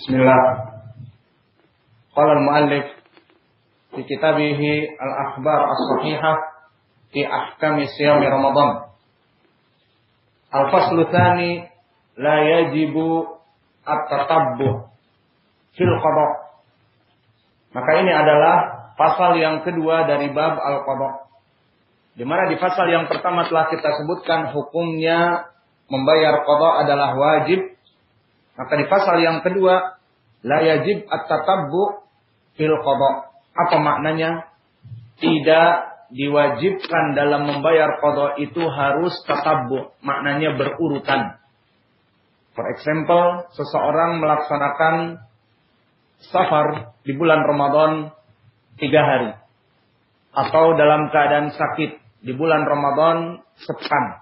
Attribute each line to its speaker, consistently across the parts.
Speaker 1: Bismillah. Qala al-muallif fi kitabih al-akhbar as-sahihah fi ahkam siyam Ramadan. Al-faslu tsani la yajibu at-tatabbu fil qada. Maka ini adalah pasal yang kedua dari bab al-qada. Di mana di pasal yang pertama telah kita sebutkan hukumnya membayar qada adalah wajib maka di pasal yang kedua, la yajib at-tatabbu fil qada. Apa maknanya? Tidak diwajibkan dalam membayar qada itu harus tatabbu, maknanya berurutan. For example, seseorang melaksanakan safar di bulan Ramadan tiga hari. Atau dalam keadaan sakit di bulan Ramadan sepekan.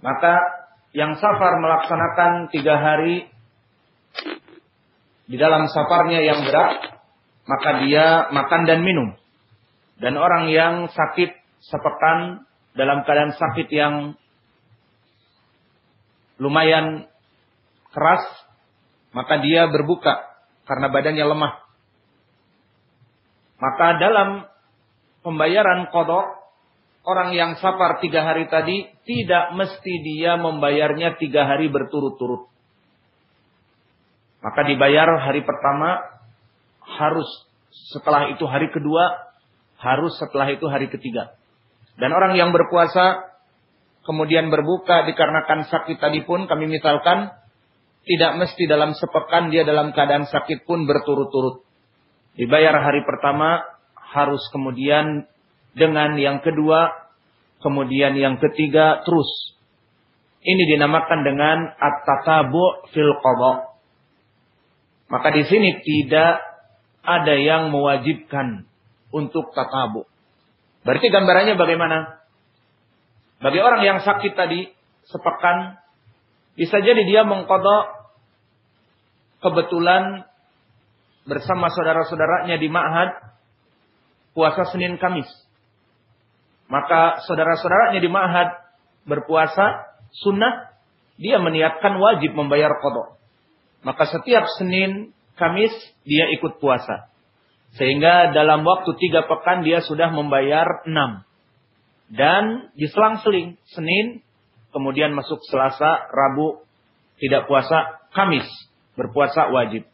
Speaker 1: Maka yang safar melaksanakan tiga hari di dalam safarnya yang berat, maka dia makan dan minum. Dan orang yang sakit sepekan dalam keadaan sakit yang lumayan keras, maka dia berbuka karena badannya lemah. Maka dalam pembayaran kodok orang yang safar tiga hari tadi tidak mesti dia membayarnya tiga hari berturut-turut. Maka dibayar hari pertama harus setelah itu hari kedua harus setelah itu hari ketiga. Dan orang yang berpuasa kemudian berbuka dikarenakan sakit tadi pun kami misalkan tidak mesti dalam sepekan dia dalam keadaan sakit pun berturut-turut. Dibayar hari pertama harus kemudian dengan yang kedua, kemudian yang ketiga terus. Ini dinamakan dengan at-tatabu fil qada. Maka di sini tidak ada yang mewajibkan untuk tatabu. Berarti gambarannya bagaimana? Bagi orang yang sakit tadi sepekan bisa jadi dia mengkodok kebetulan bersama saudara-saudaranya di Ma'had puasa Senin Kamis. Maka saudara-saudaranya di Ma'had berpuasa sunnah, dia meniatkan wajib membayar kodok. Maka setiap Senin, Kamis, dia ikut puasa. Sehingga dalam waktu tiga pekan dia sudah membayar enam. Dan diselang-seling, Senin, kemudian masuk Selasa, Rabu, tidak puasa, Kamis, berpuasa wajib.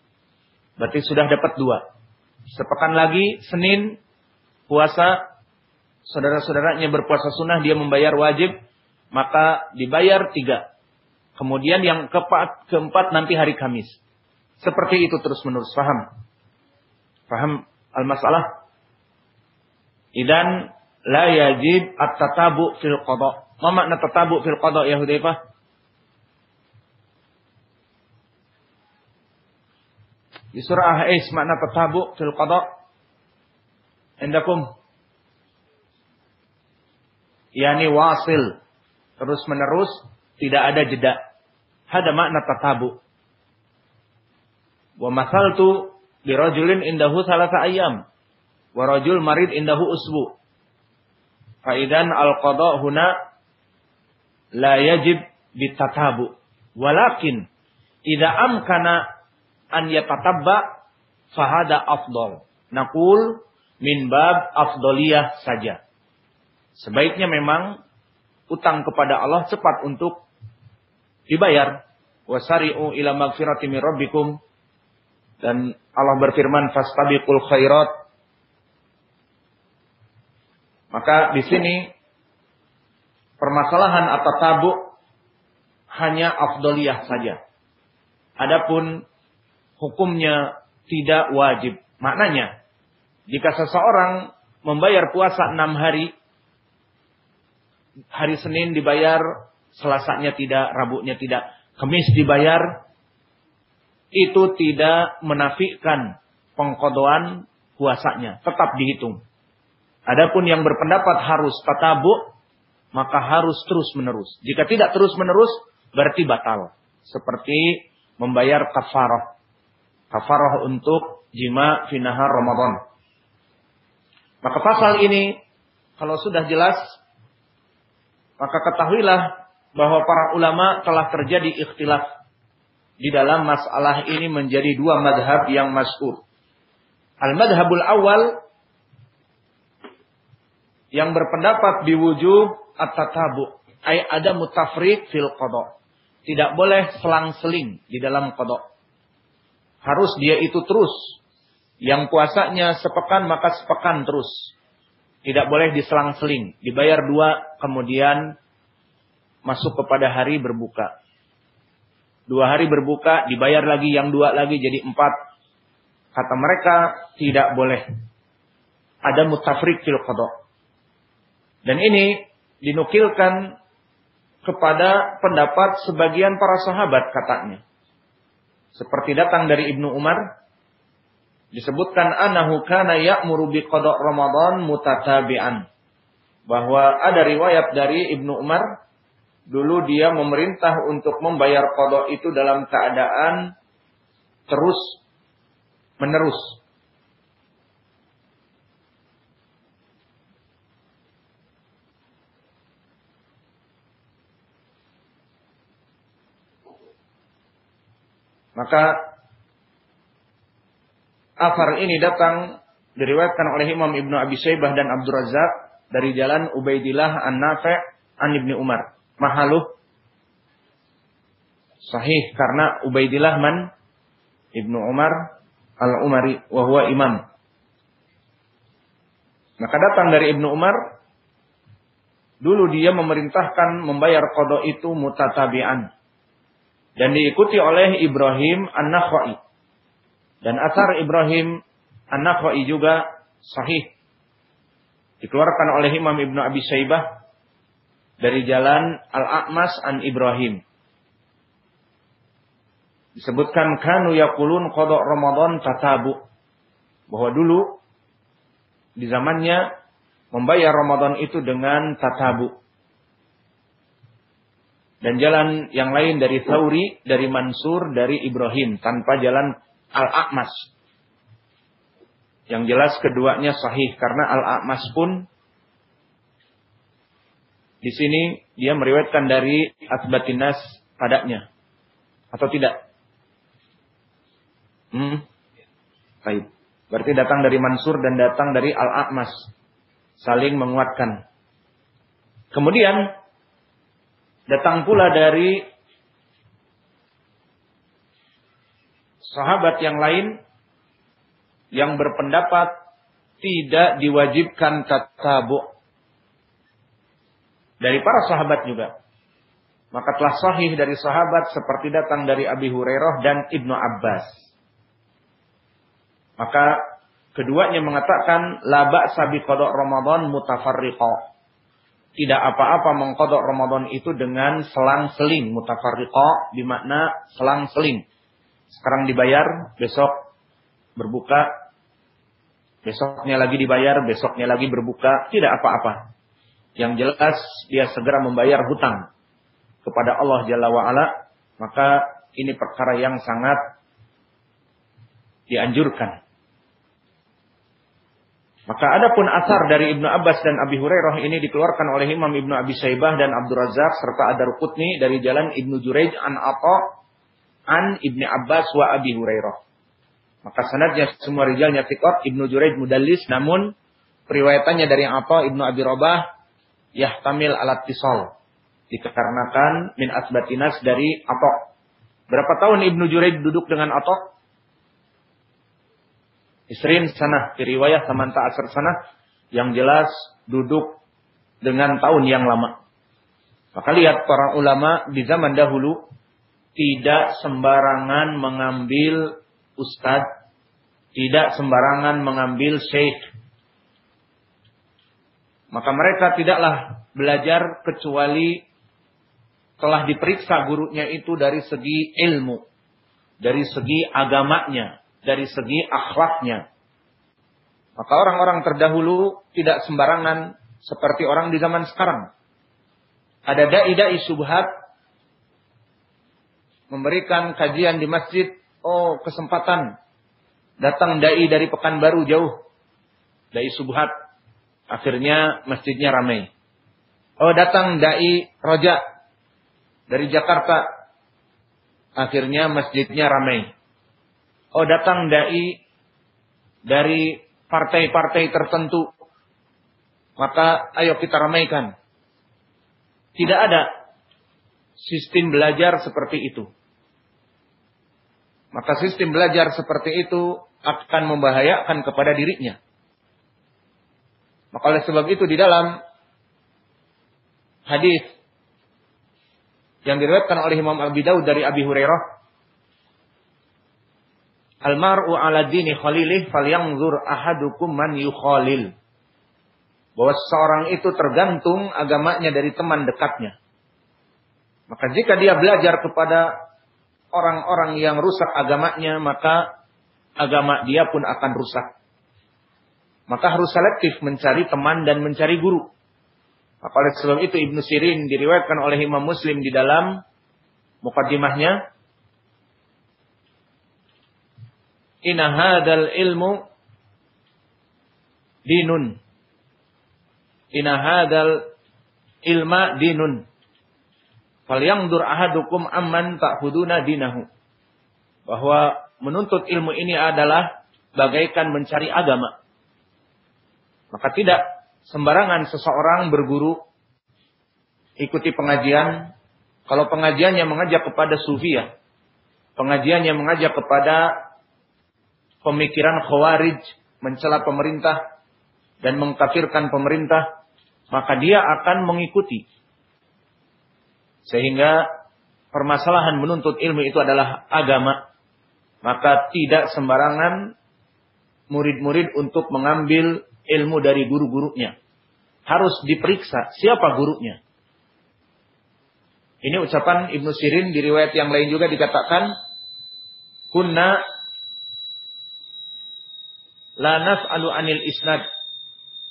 Speaker 1: Berarti sudah dapat dua. Sepekan lagi, Senin, puasa, saudara-saudaranya berpuasa sunnah, dia membayar wajib, maka dibayar tiga. Kemudian yang keempat, keempat nanti hari Kamis. Seperti itu terus menerus. Faham? Faham al-masalah? Idan la yajib at-tatabu fil qada. Ma makna tatabu fil qada ya Hudzaifah? Di surah Ahis makna tatabu fil qada. Indakum yakni wasil. Terus menerus tidak ada jeda. Ada makna tatabu. Wa masaltu bi rajulin indahu salasa ayam wa rajul marid indahu usbu. Fa idan al qada huna la yajib bitatabu. Walakin idza amkana an yatatabba fahada afdal. Naqul min bab afdaliyah saja Sebaiknya memang utang kepada Allah cepat untuk dibayar. Wasari'u ila magfirati min rabbikum. Dan Allah berfirman fastabiqul khairat. Maka di sini permasalahan atau tabu hanya afdoliyah saja. Adapun hukumnya tidak wajib. Maknanya, jika seseorang membayar puasa enam hari hari Senin dibayar, Selasanya tidak, Rabunya tidak, Kamis dibayar, itu tidak menafikan pengkodoan puasanya, tetap dihitung. Adapun yang berpendapat harus tatabu, maka harus terus menerus. Jika tidak terus menerus, berarti batal. Seperti membayar kafarah. Kafarah untuk jima finahar Ramadan. Maka pasal ini, kalau sudah jelas maka ketahuilah bahwa para ulama telah terjadi ikhtilaf di dalam masalah ini menjadi dua madhab yang masyhur. Al-madhabul awal yang berpendapat biwujub at-tatabu. Ay ada mutafrik fil qada. Tidak boleh selang-seling di dalam qada. Harus dia itu terus. Yang puasanya sepekan maka sepekan terus. Tidak boleh diselang-seling. Dibayar dua kemudian masuk kepada hari berbuka. Dua hari berbuka dibayar lagi yang dua lagi jadi empat. Kata mereka tidak boleh. Ada mutafrik fil qada. Dan ini dinukilkan kepada pendapat sebagian para sahabat katanya. Seperti datang dari Ibnu Umar disebutkan anahu kana ya'muru bi qada Ramadan mutatabi'an. Bahwa ada riwayat dari Ibnu Umar dulu dia memerintah untuk membayar qada itu dalam keadaan terus menerus Maka asar ini datang diriwayatkan oleh Imam Ibnu Abi Syaibah dan Abdul Razak dari jalan Ubaidillah An-Nafi' An Ibnu Umar. Mahaluh sahih karena Ubaidillah man Ibnu Umar Al-Umari wa huwa imam. Maka datang dari Ibnu Umar dulu dia memerintahkan membayar kodok itu mutatabian dan diikuti oleh Ibrahim An-Nakhai. Dan asar Ibrahim An-Nakhai juga sahih. Dikeluarkan oleh Imam Ibnu Abi Saibah dari jalan Al-A'mas an Ibrahim. Disebutkan kanu yakulun kodok Ramadan tatabu. Bahwa dulu di zamannya membayar Ramadan itu dengan tatabu. Dan jalan yang lain dari Thauri, dari Mansur, dari Ibrahim. Tanpa jalan Al-A'mas. Yang jelas keduanya sahih. Karena Al-A'mas pun di sini dia meriwayatkan dari Asbatinas padanya. Atau tidak? Hmm? Baik. Berarti datang dari Mansur dan datang dari Al-A'mas. Saling menguatkan. Kemudian Datang pula dari sahabat yang lain yang berpendapat tidak diwajibkan tatabu. Dari para sahabat juga. Maka telah sahih dari sahabat seperti datang dari Abi Hurairah dan Ibnu Abbas. Maka keduanya mengatakan la ba'sa bi Ramadan mutafarriqa tidak apa-apa mengkodok Ramadan itu dengan selang-seling mutafarriqa bermakna selang-seling. Sekarang dibayar, besok berbuka, besoknya lagi dibayar, besoknya lagi berbuka, tidak apa-apa. Yang jelas dia segera membayar hutang kepada Allah Jalla wa ala, maka ini perkara yang sangat dianjurkan. Maka ada pun asar dari Ibnu Abbas dan Abi Hurairah ini dikeluarkan oleh Imam Ibnu Abi Saibah dan Abdul Razak serta Adar Qutni dari jalan Ibnu Juraij an Atha an Ibnu Abbas wa Abi Hurairah. Maka sanadnya semua rijalnya thiqat Ibnu Juraij mudallis namun periwayatannya dari Atha Ibnu Abi Rabah yahtamil alat tisal. Dikarenakan min asbatinas dari Atha. Berapa tahun Ibnu Juraij duduk dengan Atha? Isrin sana, riwayat samanta asar sana, yang jelas duduk dengan tahun yang lama. Maka lihat para ulama di zaman dahulu tidak sembarangan mengambil ustadz, tidak sembarangan mengambil syekh. Maka mereka tidaklah belajar kecuali telah diperiksa gurunya itu dari segi ilmu, dari segi agamanya, dari segi akhlaknya. Maka orang-orang terdahulu tidak sembarangan seperti orang di zaman sekarang. Ada dai-dai subhat memberikan kajian di masjid, oh kesempatan datang dai dari Pekanbaru jauh. Dai subhat. Akhirnya masjidnya ramai. Oh datang dai roja dari Jakarta. Akhirnya masjidnya ramai. Oh datang dai dari partai-partai tertentu. Maka ayo kita ramaikan. Tidak ada sistem belajar seperti itu. Maka sistem belajar seperti itu akan membahayakan kepada dirinya. Maka oleh sebab itu di dalam hadis yang diriwayatkan oleh Imam Abi Daud dari Abi Hurairah Al-mar'u ala dini khalilih falyanzur ahadukum man yukhalil. Bahwa seorang itu tergantung agamanya dari teman dekatnya. Maka jika dia belajar kepada orang-orang yang rusak agamanya, maka agama dia pun akan rusak. Maka harus selektif mencari teman dan mencari guru. Maka oleh sebab itu Ibnu Sirin diriwayatkan oleh Imam Muslim di dalam mukaddimahnya Inna hadal ilmu dinun. Inna hadal ilma dinun. Falyandur ahadukum amman ta'khuduna dinahu. Bahwa menuntut ilmu ini adalah bagaikan mencari agama. Maka tidak sembarangan seseorang berguru ikuti pengajian kalau pengajiannya mengajak kepada sufiah, pengajiannya mengajak kepada pemikiran khawarij, mencela pemerintah dan mengkafirkan pemerintah, maka dia akan mengikuti. Sehingga permasalahan menuntut ilmu itu adalah agama. Maka tidak sembarangan murid-murid untuk mengambil ilmu dari guru-gurunya. Harus diperiksa siapa gurunya. Ini ucapan Ibnu Sirin di riwayat yang lain juga dikatakan kunna la nas'alu anil isnad.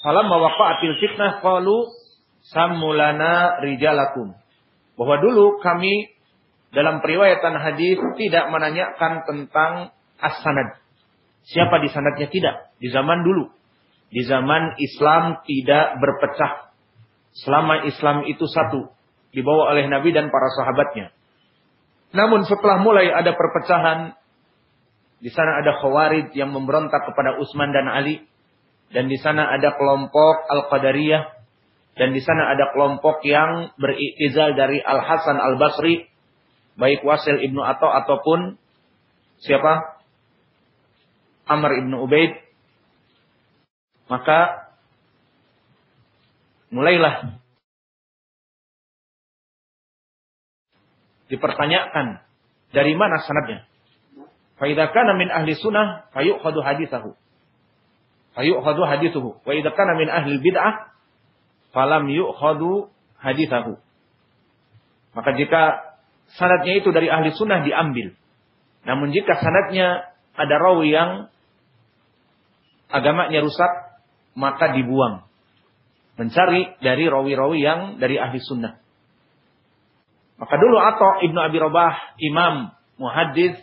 Speaker 1: Falamma waqa'atil fitnah qalu sammulana rijalakum. Bahwa dulu kami dalam periwayatan hadis tidak menanyakan tentang as-sanad. Siapa di sanadnya tidak di zaman dulu. Di zaman Islam tidak berpecah. Selama Islam itu satu dibawa oleh Nabi dan para sahabatnya. Namun setelah mulai ada perpecahan di sana ada Khawarij yang memberontak kepada Utsman dan Ali. Dan di sana ada kelompok Al-Qadariyah. Dan di sana ada kelompok yang berikizal dari Al-Hasan Al-Basri. Baik Wasil Ibnu Atta ataupun siapa? Amr Ibnu Ubaid. Maka mulailah dipertanyakan dari mana sanadnya. Faidah kana min ahli sunnah fayu'khadu hadithahu. Fayu'khadu hadithuhu. Wa idza kana min ahli bid'ah falam yu'khadu hadithahu. Maka jika sanadnya itu dari ahli sunnah diambil. Namun jika sanadnya ada rawi yang agamanya rusak, maka dibuang. Mencari dari rawi-rawi yang dari ahli sunnah. Maka dulu atau Ibnu Abi Rabah, imam, muhaddis,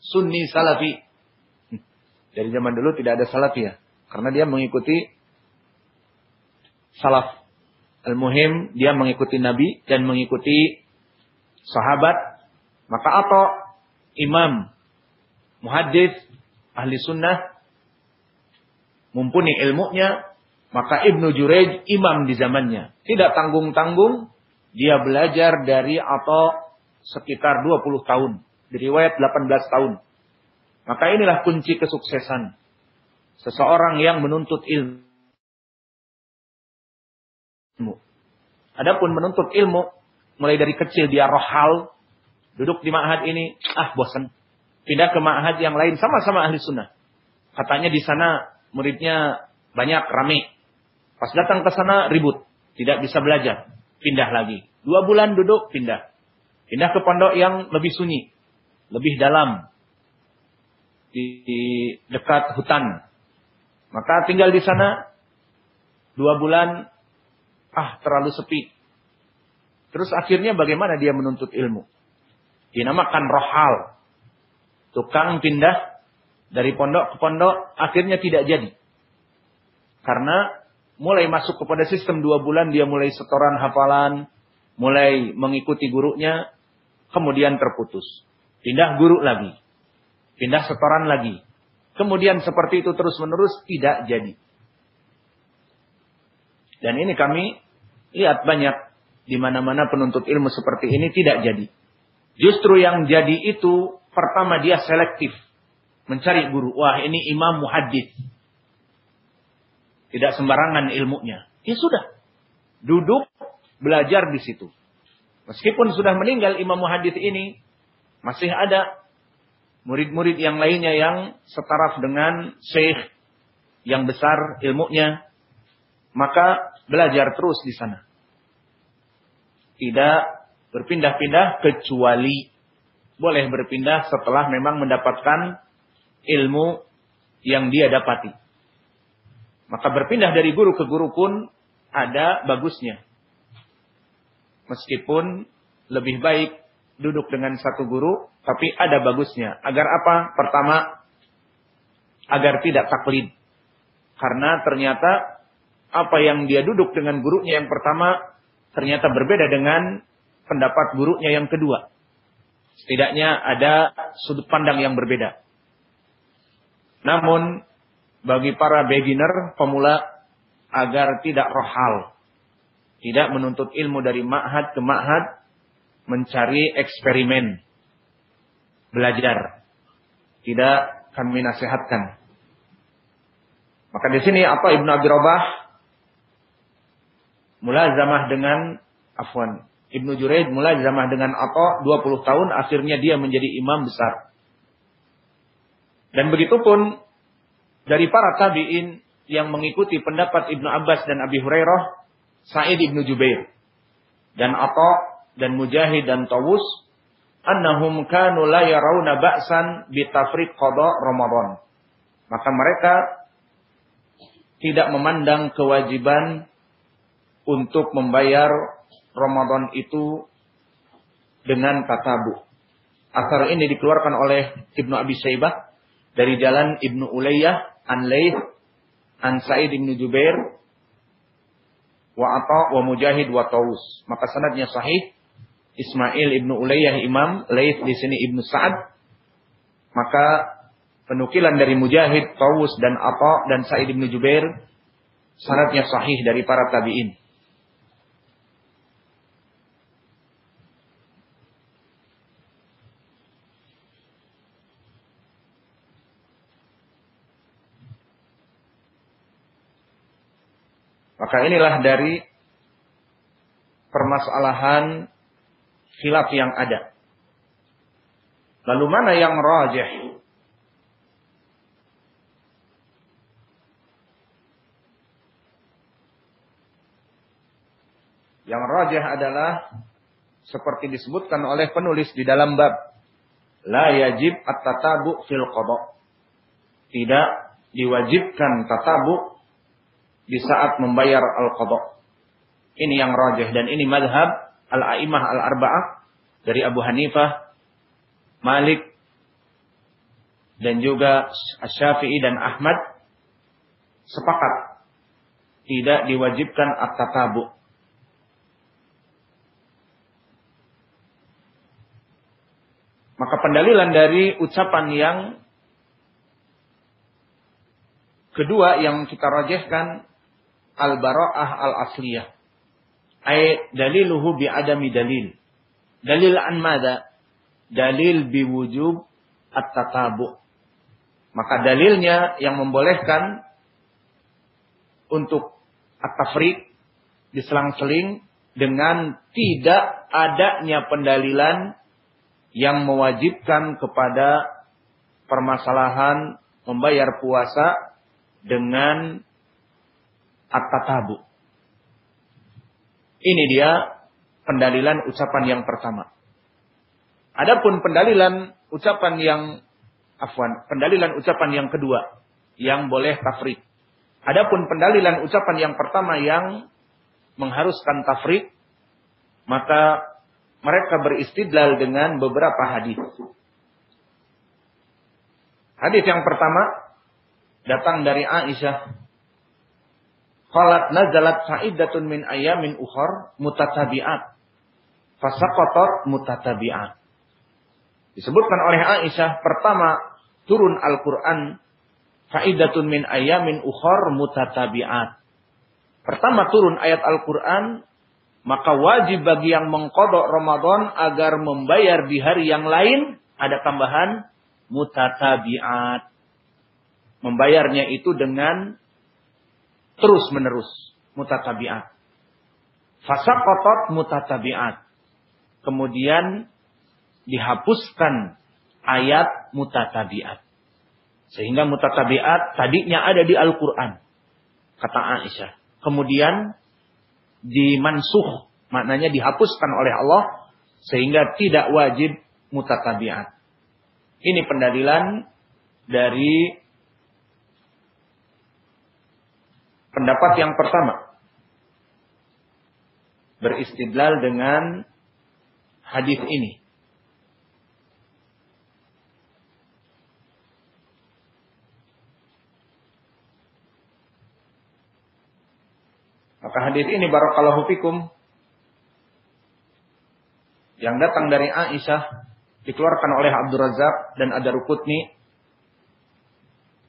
Speaker 1: sunni salafi. Dari zaman dulu tidak ada salafi ya. Karena dia mengikuti salaf. Al-muhim dia mengikuti Nabi dan mengikuti sahabat. Maka atau imam, muhaddis, ahli sunnah, mumpuni ilmunya, maka Ibnu Jurej imam di zamannya. Tidak tanggung-tanggung, dia belajar dari atau sekitar 20 tahun. Diriwayat 18 tahun. Maka inilah kunci kesuksesan. Seseorang yang menuntut ilmu. Adapun menuntut ilmu, mulai dari kecil dia rohal, duduk di ma'had ini, ah bosan. Pindah ke ma'had yang lain, sama-sama ahli sunnah. Katanya di sana muridnya banyak, rame. Pas datang ke sana ribut, tidak bisa belajar, pindah lagi. Dua bulan duduk, pindah. Pindah ke pondok yang lebih sunyi lebih dalam di, dekat hutan. Maka tinggal di sana dua bulan, ah terlalu sepi. Terus akhirnya bagaimana dia menuntut ilmu? Dinamakan rohal. Tukang pindah dari pondok ke pondok, akhirnya tidak jadi. Karena mulai masuk kepada sistem dua bulan, dia mulai setoran hafalan, mulai mengikuti gurunya, kemudian terputus. Pindah guru lagi. Pindah setoran lagi. Kemudian seperti itu terus-menerus tidak jadi. Dan ini kami lihat banyak di mana-mana penuntut ilmu seperti ini tidak jadi. Justru yang jadi itu pertama dia selektif. Mencari guru. Wah ini imam muhadid. Tidak sembarangan ilmunya. Ya sudah. Duduk belajar di situ. Meskipun sudah meninggal imam muhadid ini. Masih ada murid-murid yang lainnya yang setaraf dengan syekh yang besar ilmunya. Maka belajar terus di sana. Tidak berpindah-pindah kecuali boleh berpindah setelah memang mendapatkan ilmu yang dia dapati. Maka berpindah dari guru ke guru pun ada bagusnya. Meskipun lebih baik duduk dengan satu guru, tapi ada bagusnya. Agar apa? Pertama, agar tidak taklid. Karena ternyata apa yang dia duduk dengan gurunya yang pertama ternyata berbeda dengan pendapat gurunya yang kedua. Setidaknya ada sudut pandang yang berbeda. Namun bagi para beginner, pemula agar tidak rohal. Tidak menuntut ilmu dari ma'had ke ma'had, mencari eksperimen. Belajar. Tidak kami nasihatkan. Maka di sini apa Ibnu Abi Robah mulazamah dengan afwan Ibnu Juraid mulazamah dengan Atha 20 tahun akhirnya dia menjadi imam besar. Dan begitu pun dari para tabi'in yang mengikuti pendapat Ibnu Abbas dan Abi Hurairah, Sa'id Ibnu Jubair dan Atha dan Mujahid dan Tawus annahum kanu la yarawna ba'san bitafriq qada Ramadan. Maka mereka tidak memandang kewajiban untuk membayar Ramadan itu dengan tatabu. Asar ini dikeluarkan oleh Ibnu Abi Saibah dari jalan Ibnu Ulayyah an Laith an Sa'id Ibnu Jubair wa Ata wa Mujahid wa Taus. Maka sanadnya sahih. Ismail Ibnu Ulayyah Imam, Laith di sini Ibnu Sa'ad. Maka penukilan dari Mujahid, Taus dan Ata dan Sa'id Ibnu Jubair sanadnya sahih dari para tabi'in. Maka inilah dari permasalahan khilaf yang ada. Lalu mana yang rajih? Yang rajih adalah seperti disebutkan oleh penulis di dalam bab la yajib at-tatabu fil qada. Tidak diwajibkan tatabu di saat membayar al-qadha. Ini yang rajih dan ini madhab al-a'imah al-arba'ah dari Abu Hanifah, Malik, dan juga Syafi'i dan Ahmad sepakat tidak diwajibkan at-tatabu. Maka pendalilan dari ucapan yang kedua yang kita rajihkan al-bara'ah al-asliyah. Ay daliluhu bi adami dalil. Dalil an mada? Dalil biwujub at-tatabu. Maka dalilnya yang membolehkan untuk at-tafriq diselang-seling dengan tidak adanya pendalilan yang mewajibkan kepada permasalahan membayar puasa dengan at-tatabu. Ini dia pendalilan ucapan yang pertama. Adapun pendalilan ucapan yang afwan, pendalilan ucapan yang kedua yang boleh tafrik. Adapun pendalilan ucapan yang pertama yang mengharuskan tafrik, maka mereka beristidlal dengan beberapa hadis. Hadis yang pertama datang dari Aisyah Qalat nazalat sa'idatun min ayamin ukhar mutatabi'at. Fasaqatat mutatabi'at. Disebutkan oleh Aisyah, pertama turun Al-Quran, faidatun min ayamin ukhor mutatabi'at. Pertama turun ayat Al-Quran, maka wajib bagi yang mengkodok Ramadan agar membayar di hari yang lain, ada tambahan mutatabi'at. Membayarnya itu dengan terus menerus mutatabi'at. Fasakotot mutatabi'at. Kemudian dihapuskan ayat mutatabiat. Sehingga mutatabiat tadinya ada di Al-Quran. Kata Aisyah. Kemudian dimansuh. Maknanya dihapuskan oleh Allah. Sehingga tidak wajib mutatabiat. Ini pendalilan dari pendapat yang pertama. Beristidlal dengan hadis ini. Maka hadis ini barakallahu fikum yang datang dari Aisyah dikeluarkan oleh Abdul dan Adarukutni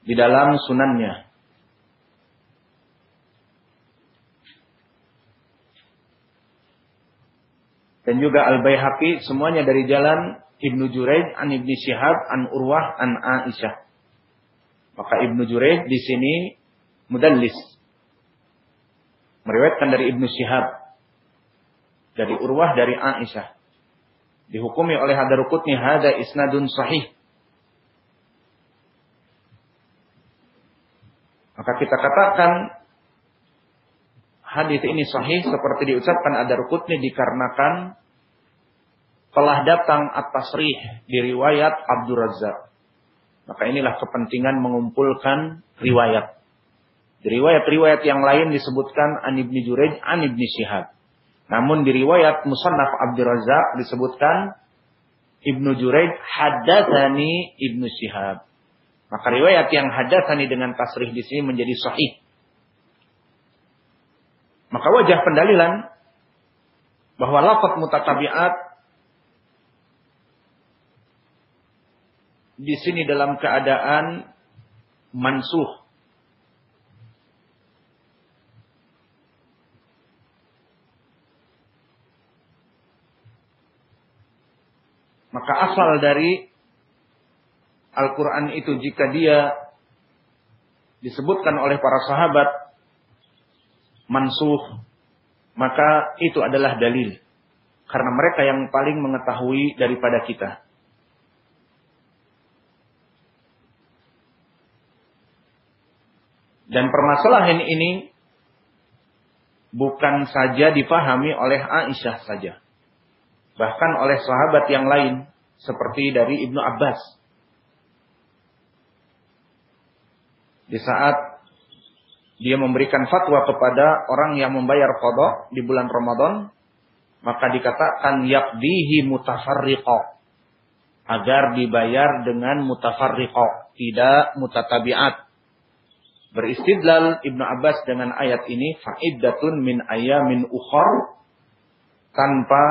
Speaker 1: di dalam sunannya. Dan juga Al-Baihaqi semuanya dari jalan Ibnu Juraid an Ibnu Syihab an Urwah an Aisyah. Maka Ibnu Juraid di sini mudallis. Meriwayatkan dari Ibnu Syihab. Dari Urwah dari Aisyah. Dihukumi oleh Hadarukutni hada isnadun sahih. Maka kita katakan hadis ini sahih seperti diucapkan Hadarukutni dikarenakan telah datang at-tasrih di riwayat Abdul Razak maka inilah kepentingan mengumpulkan riwayat di riwayat-riwayat yang lain disebutkan An Ibni Jurej, An Ibni Syihab. Namun di riwayat Musannaf Abdul Razak disebutkan Ibnu Jurej haddatsani Ibnu Syihab. Maka riwayat yang hadatsani dengan tasrih di sini menjadi sahih. Maka wajah pendalilan bahwa lafaz mutatabiat di sini dalam keadaan mansuh. Maka asal dari Al-Quran itu jika dia disebutkan oleh para sahabat mansuh, maka itu adalah dalil. Karena mereka yang paling mengetahui daripada kita. Dan permasalahan ini bukan saja dipahami oleh Aisyah saja. Bahkan oleh sahabat yang lain seperti dari Ibnu Abbas. Di saat dia memberikan fatwa kepada orang yang membayar kodok di bulan Ramadan, maka dikatakan yakdihi mutafarriqo. Agar dibayar dengan mutafarriqo, tidak mutatabiat. Beristidlal Ibnu Abbas dengan ayat ini, fa'iddatun min ayamin ukhor, tanpa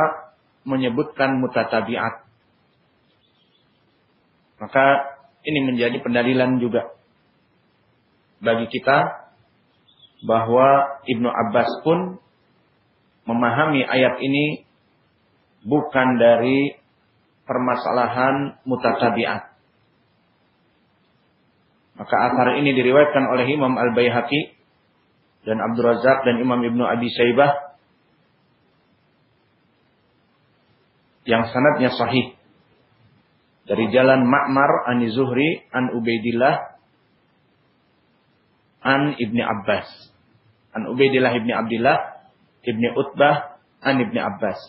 Speaker 1: menyebutkan mutatabiat. Maka ini menjadi pendalilan juga bagi kita bahwa Ibnu Abbas pun memahami ayat ini bukan dari permasalahan mutatabiat. Maka asar ini diriwayatkan oleh Imam Al-Baihaqi dan Abdul Razak dan Imam Ibnu Abi Syaibah yang sanadnya sahih dari jalan Ma'mar an Zuhri an Ubaidillah an Ibni Abbas. An Ubaidillah Ibni Abdillah Ibni Utbah an Ibni Abbas.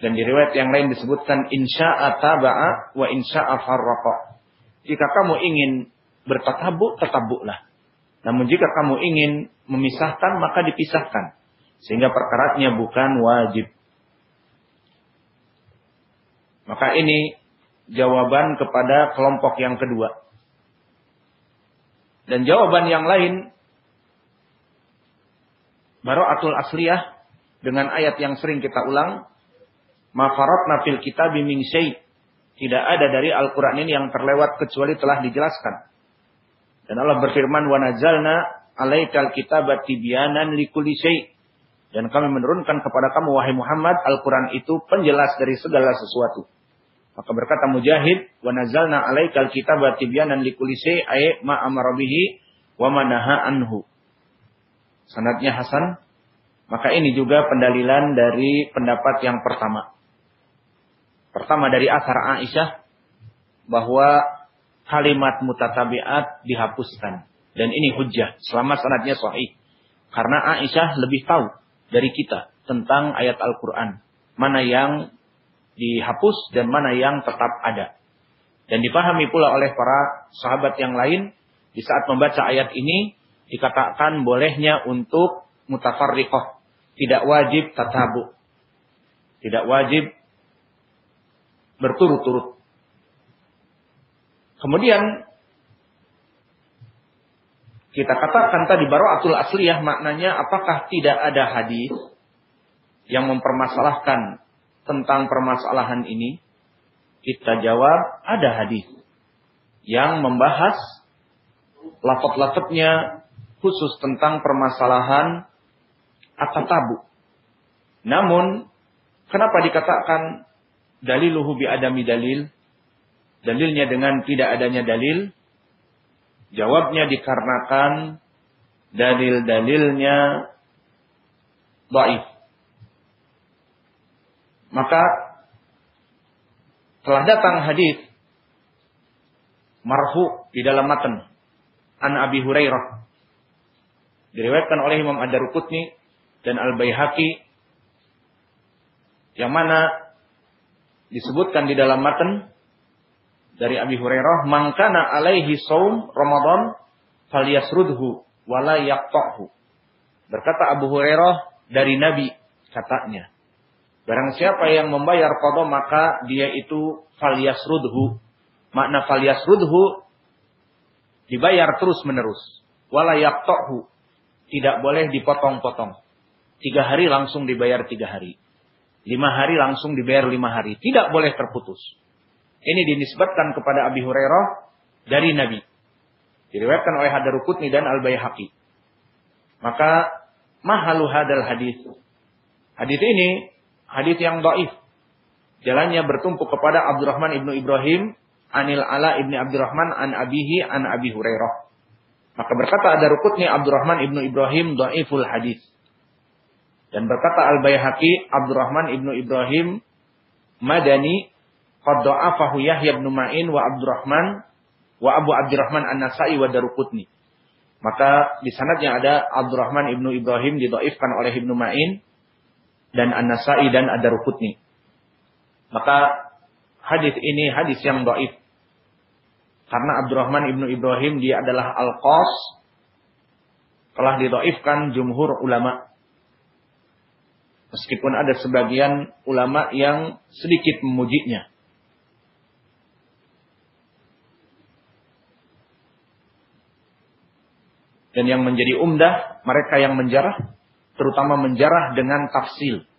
Speaker 1: Dan di riwayat yang lain disebutkan insya'a taba'a wa insya'a farraqa. Jika kamu ingin bertatabu, tatabulah. Namun jika kamu ingin memisahkan, maka dipisahkan. Sehingga perkaranya bukan wajib. Maka ini jawaban kepada kelompok yang kedua. Dan jawaban yang lain Baro'atul Asliyah dengan ayat yang sering kita ulang Ma faratna fil kitab min Tidak ada dari Al-Qur'an ini yang terlewat kecuali telah dijelaskan. Dan Allah berfirman wa nazalna alaikal kitaba tibyanan likulli syai. Dan kami menurunkan kepada kamu wahai Muhammad Al-Qur'an itu penjelas dari segala sesuatu. Maka berkata Mujahid, "Wa nazalna alaikal kitaba tibyanan likulli syai' ay ma amara bihi wa manaha anhu." Sanadnya Hasan. Maka ini juga pendalilan dari pendapat yang pertama. Pertama dari asar Aisyah bahwa kalimat mutatabiat dihapuskan dan ini hujjah selama sanadnya sahih. Karena Aisyah lebih tahu dari kita tentang ayat Al-Qur'an, mana yang dihapus dan mana yang tetap ada. Dan dipahami pula oleh para sahabat yang lain di saat membaca ayat ini dikatakan bolehnya untuk mutafarriqah, tidak wajib tatabu. Tidak wajib berturut-turut. Kemudian kita katakan tadi bara'atul asliyah maknanya apakah tidak ada hadis yang mempermasalahkan tentang permasalahan ini? Kita jawab ada hadis yang membahas lafaz-lafaznya khusus tentang permasalahan atatabu. Namun kenapa dikatakan daliluhu bi adami dalil. Dalilnya dengan tidak adanya dalil. Jawabnya dikarenakan dalil-dalilnya baik. Maka telah datang hadis marfu di dalam matan an Abi Hurairah diriwayatkan oleh Imam Ad-Darqutni dan Al-Baihaqi yang mana disebutkan di dalam matan dari Abi Hurairah, "Mangkana alaihi saum Ramadan falyasrudhu wala yaqta'hu." Berkata Abu Hurairah dari Nabi katanya, barang siapa yang membayar qada maka dia itu falyasrudhu. Makna falyasrudhu dibayar terus-menerus. Wala yaqta'hu. Tidak boleh dipotong-potong. Tiga hari langsung dibayar tiga hari. Lima hari langsung dibayar lima hari. Tidak boleh terputus. Ini dinisbatkan kepada Abi Hurairah dari Nabi. Diriwayatkan oleh Hadarukutni dan Al-Bayhaqi. Maka mahalu hadal hadis. Hadis ini hadis yang doif. Jalannya bertumpu kepada Abdurrahman ibnu Ibrahim, Anil Ala ibni Abdurrahman an Abihi an Abi Hurairah. Maka berkata ada rukutnya Abdurrahman ibnu Ibrahim doiful hadis. Dan berkata Al-Baihaqi Abdurrahman ibnu Ibrahim Madani qad da'afahu Yahya bin Ma'in wa Abdurrahman wa Abu Abdurrahman An-Nasa'i wa Daruqutni. Maka di sanadnya ada Abdurrahman ibnu Ibrahim didoifkan oleh Ibnu Ma'in dan An-Nasa'i dan Ad-Daruqutni. Maka hadis ini hadis yang doif. Karena Abdurrahman ibnu Ibrahim dia adalah Al-Qas telah didoifkan jumhur ulama. Meskipun ada sebagian ulama yang sedikit memujinya. Dan yang menjadi umdah, mereka yang menjarah, terutama menjarah dengan tafsil.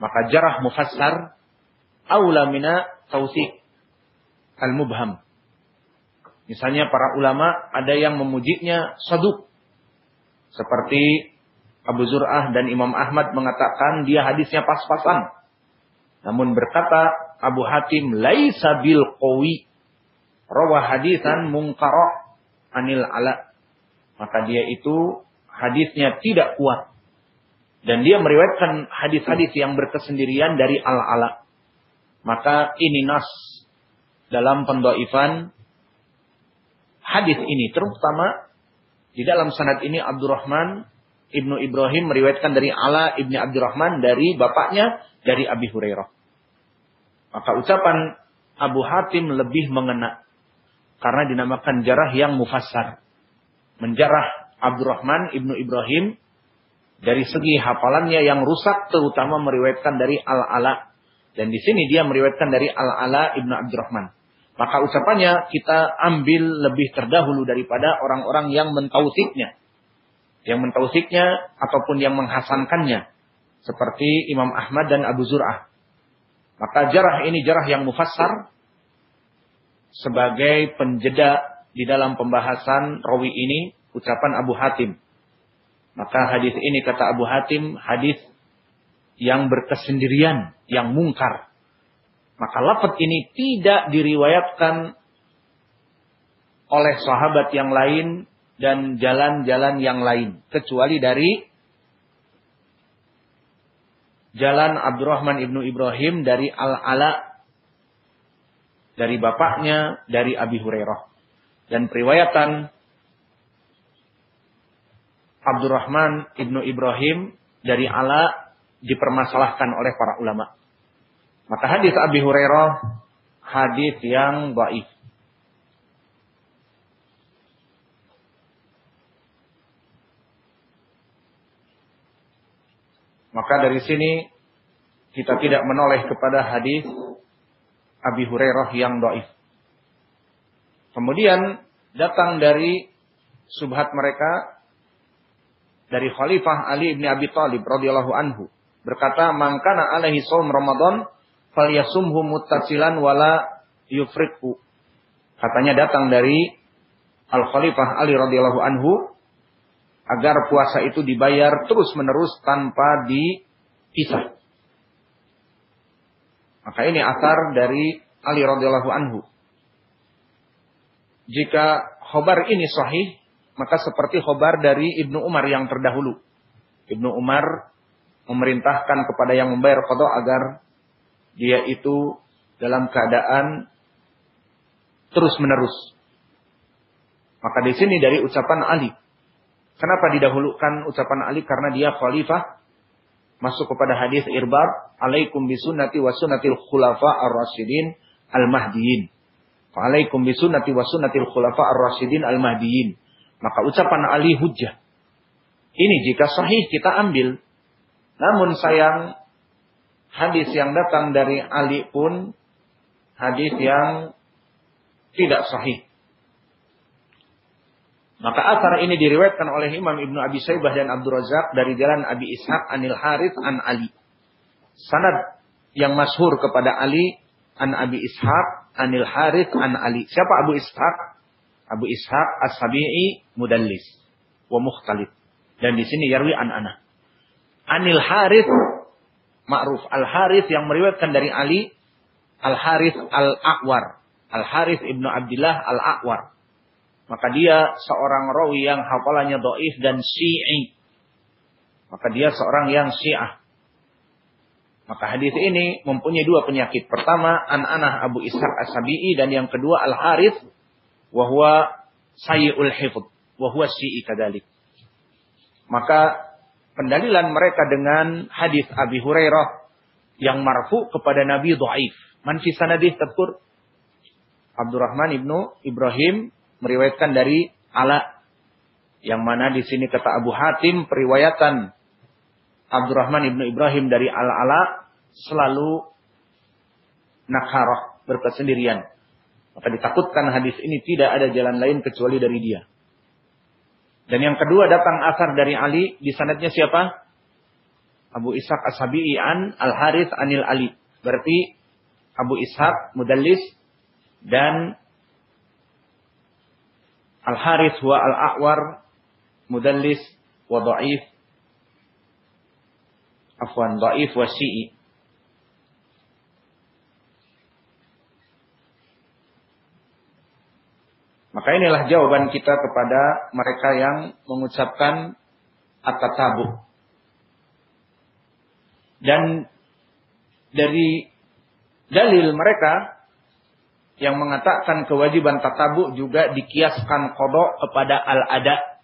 Speaker 1: Maka jarah mufassar, awla mina tausik al-mubham. Misalnya para ulama ada yang memujinya saduk. Seperti Abu Zur'ah dan Imam Ahmad mengatakan dia hadisnya pas-pasan. Namun berkata Abu Hatim laisa bil qawi rawa hadisan mungkara anil ala. Maka dia itu hadisnya tidak kuat. Dan dia meriwayatkan hadis-hadis yang berkesendirian dari al-ala. Maka ini nas dalam pendoifan hadis ini terutama di dalam sanad ini Abdurrahman Ibnu Ibrahim meriwayatkan dari Ala Ibni Abdurrahman dari bapaknya dari Abi Hurairah. Maka ucapan Abu Hatim lebih mengena karena dinamakan jarah yang mufassar. Menjarah Abdurrahman Ibnu Ibrahim dari segi hafalannya yang rusak terutama meriwayatkan dari Al-Ala dan di sini dia meriwayatkan dari Al-Ala Ibnu Abdurrahman. Maka ucapannya kita ambil lebih terdahulu daripada orang-orang yang mentausiknya yang mentausiknya ataupun yang menghasankannya seperti Imam Ahmad dan Abu Zur'ah. Maka jarah ini jarah yang mufassar sebagai penjeda di dalam pembahasan rawi ini ucapan Abu Hatim. Maka hadis ini kata Abu Hatim hadis yang berkesendirian, yang mungkar. Maka lafaz ini tidak diriwayatkan oleh sahabat yang lain dan jalan-jalan yang lain kecuali dari jalan Abdurrahman ibnu Ibrahim dari Al-Ala dari bapaknya dari Abi Hurairah dan periwayatan Abdurrahman ibnu Ibrahim dari Ala dipermasalahkan oleh para ulama. Maka hadis Abi Hurairah hadis yang baik. Maka dari sini kita tidak menoleh kepada hadis Abi Hurairah yang doif. Kemudian datang dari subhat mereka dari Khalifah Ali bin Abi Thalib radhiyallahu anhu berkata, "Mangkana alaihi shaum Ramadan falyasumhu muttasilan wala yufriqhu." Katanya datang dari Al Khalifah Ali radhiyallahu anhu agar puasa itu dibayar terus-menerus tanpa dipisah. Maka ini asar dari Ali radhiyallahu anhu. Jika khobar ini sahih, maka seperti khobar dari Ibnu Umar yang terdahulu. Ibnu Umar memerintahkan kepada yang membayar kodok agar dia itu dalam keadaan terus menerus. Maka di sini dari ucapan Ali Kenapa didahulukan ucapan Ali? Karena dia khalifah. Masuk kepada hadis irbar. Alaikum bisunnati wa sunnatil khulafa ar-rasyidin al-mahdiyin. Alaikum bisunnati wa sunnatil khulafa ar-rasyidin al-mahdiyin. Maka ucapan Ali hujjah. Ini jika sahih kita ambil. Namun sayang hadis yang datang dari Ali pun hadis yang tidak sahih. Maka asar ini diriwayatkan oleh Imam Ibnu Abi Saibah dan Abdul Razak dari jalan Abi Ishaq Anil Harith an Ali. Sanad yang masyhur kepada Ali an Abi Ishaq Anil Harith an Ali. Siapa Abu Ishaq? Abu Ishaq As-Sabi'i Mudallis wa Mukhtalif. Dan di sini yarwi an ana. Anil Harith ma'ruf. Al Harith yang meriwayatkan dari Ali Al Harith Al Aqwar. Al Harith Ibnu Abdullah Al Aqwar maka dia seorang rawi yang hafalannya doif dan syi'i. Maka dia seorang yang syiah. Maka hadis ini mempunyai dua penyakit. Pertama, an-anah Abu Ishaq as-Sabi'i. Dan yang kedua, al-Harith. Wahuwa sayi'ul hifud. Wahuwa syi'i kadalik. Maka pendalilan mereka dengan hadis Abi Hurairah yang marfu kepada Nabi do'if. Man fi sanadih tadkur Abdurrahman ibnu Ibrahim meriwayatkan dari Ala yang mana di sini kata Abu Hatim periwayatan Abdurrahman ibnu Ibrahim dari Ala Ala selalu nakharah berkesendirian. Maka ditakutkan hadis ini tidak ada jalan lain kecuali dari dia. Dan yang kedua datang asar dari Ali di sanadnya siapa? Abu Ishaq As-Sabi'i an Al-Harith Anil Ali. Berarti Abu Ishaq Mudallis dan Al-Harith wa al-A'war mudallis wa dha'if afwan dha'if wa syi'i Maka inilah jawaban kita kepada mereka yang mengucapkan at-tabu. Dan dari dalil mereka yang mengatakan kewajiban tatabu juga dikiaskan kodok kepada al-ada.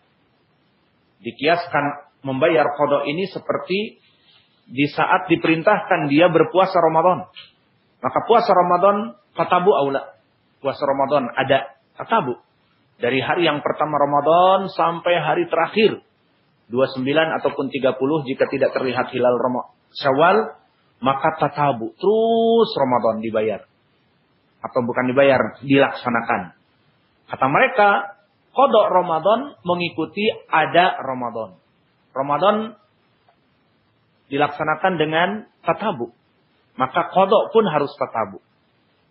Speaker 1: Dikiaskan membayar kodok ini seperti di saat diperintahkan dia berpuasa Ramadan. Maka puasa Ramadan tatabu aula. Puasa Ramadan ada tatabu. Dari hari yang pertama Ramadan sampai hari terakhir. 29 ataupun 30 jika tidak terlihat hilal. Syawal maka tatabu. Terus Ramadan dibayar atau bukan dibayar, dilaksanakan. Kata mereka, kodok Ramadan mengikuti ada Ramadan. Ramadan dilaksanakan dengan tatabu. maka kodok pun harus tatabu.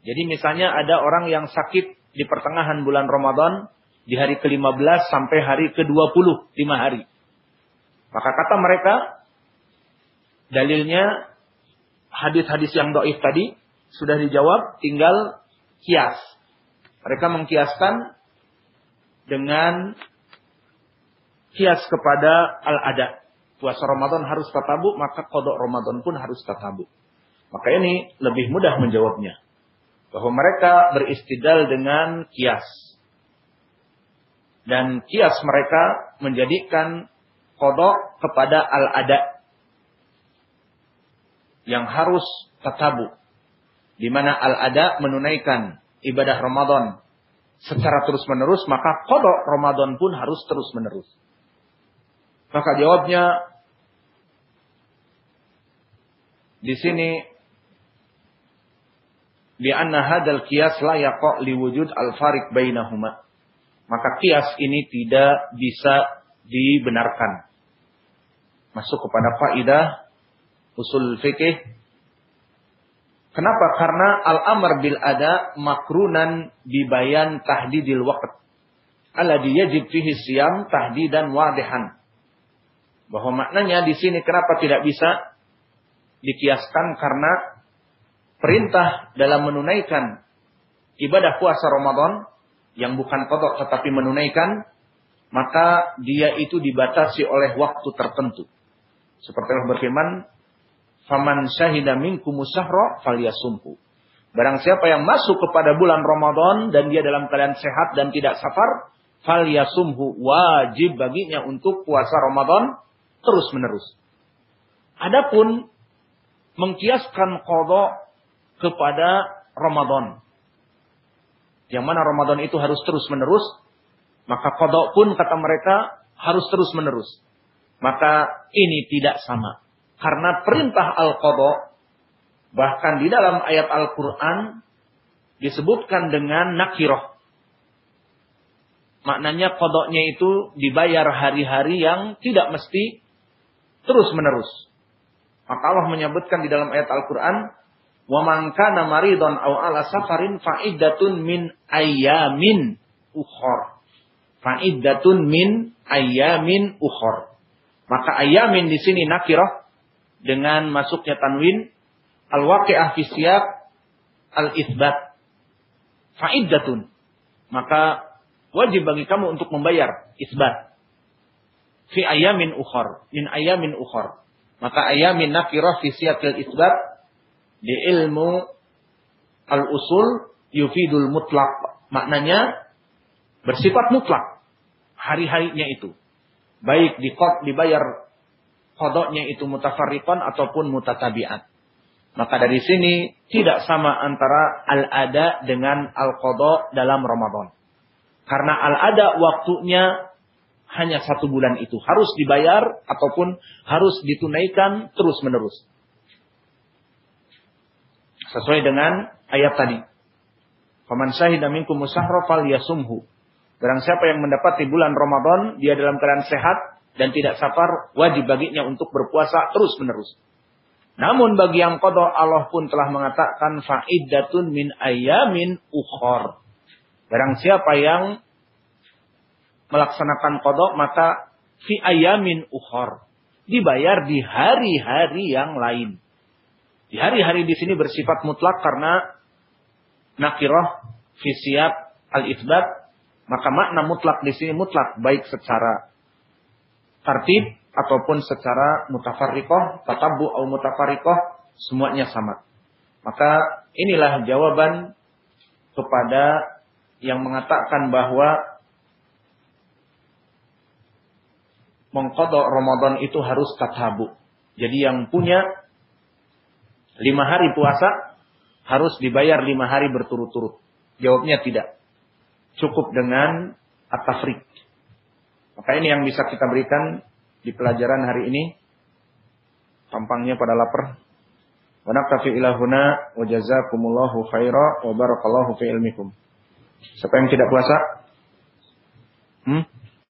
Speaker 1: Jadi misalnya ada orang yang sakit di pertengahan bulan Ramadan, di hari ke-15 sampai hari ke-20, 5 hari. Maka kata mereka, dalilnya hadis-hadis yang doif tadi sudah dijawab, tinggal kias. Mereka mengkiaskan dengan kias kepada al-ada. Puasa Ramadan harus tatabu, maka kodok Ramadan pun harus tatabu. Maka ini lebih mudah menjawabnya. Bahwa mereka beristidal dengan kias. Dan kias mereka menjadikan kodok kepada al-ada. Yang harus tatabu. Di mana al-ada menunaikan ibadah Ramadan secara terus menerus, maka kodok Ramadan pun harus terus menerus. Maka jawabnya di sini bi anna hadzal qiyas la yaqa li wujud al fariq bainahuma. Maka kias ini tidak bisa dibenarkan. Masuk kepada faidah usul fikih. Kenapa? Karena al-amr bil ada makrunan dibayan tahdidil waqt. Alladhi yajib fihi siyam tahdidan wadihan. Bahwa maknanya di sini kenapa tidak bisa dikiaskan karena perintah dalam menunaikan ibadah puasa Ramadan yang bukan kodok tetapi menunaikan maka dia itu dibatasi oleh waktu tertentu. Seperti Allah berfirman, "Faman syahida minkum sahra falyasumhu." Barang siapa yang masuk kepada bulan Ramadan dan dia dalam keadaan sehat dan tidak safar, falyasumhu wajib baginya untuk puasa Ramadan terus menerus. Adapun mengkiaskan kodok kepada Ramadan. Yang mana Ramadan itu harus terus menerus. Maka kodok pun kata mereka harus terus menerus. Maka ini tidak sama. Karena perintah al-kodok. Bahkan di dalam ayat Al-Quran. Disebutkan dengan nakiroh. Maknanya kodoknya itu dibayar hari-hari yang tidak mesti terus menerus. Maka Allah menyebutkan di dalam ayat Al-Quran, "Wa man kana maridon aw ala safarin fa'iddatun min ayyamin ukhor." Fa'iddatun min ayyamin ukhor. Maka ayamin di sini nakirah dengan masuknya tanwin al-waqi'ah fi siyaq al-itsbat. Fa'iddatun. Maka wajib bagi kamu untuk membayar isbat fi ayamin ukhar, min ayamin ukhar. Maka ayamin nakirah fi siyaqil isbat di ilmu al-usul yufidul mutlak. Maknanya bersifat mutlak. Hari-harinya itu. Baik di kod dibayar kodoknya itu mutafarriqan ataupun mutatabiat. Maka dari sini tidak sama antara al-ada dengan al-qadha dalam Ramadan. Karena al-ada waktunya hanya satu bulan itu harus dibayar ataupun harus ditunaikan terus menerus. Sesuai dengan ayat tadi. Faman syahida minkum musahra yasumhu. Barang siapa yang mendapati bulan Ramadan, dia dalam keadaan sehat dan tidak safar, wajib baginya untuk berpuasa terus menerus. Namun bagi yang kodoh Allah pun telah mengatakan faidatun min ayamin ukhor. Barang siapa yang melaksanakan kodok maka fi ayamin ukhor. Dibayar di hari-hari yang lain. Di hari-hari di sini bersifat mutlak karena nakiroh fisiat al-isbat. Maka makna mutlak di sini mutlak baik secara tertib ataupun secara mutafarrikoh, tatabu atau mutafarrikoh, semuanya sama. Maka inilah jawaban kepada yang mengatakan bahwa mengkodok Ramadan itu harus tatabu. Jadi yang punya lima hari puasa harus dibayar lima hari berturut-turut. Jawabnya tidak. Cukup dengan atafrik. Maka ini yang bisa kita berikan di pelajaran hari ini. Tampangnya pada lapar. Wa naktafi ilahuna wa jazakumullahu khaira wa barakallahu fi ilmikum. Siapa yang tidak puasa? Hmm?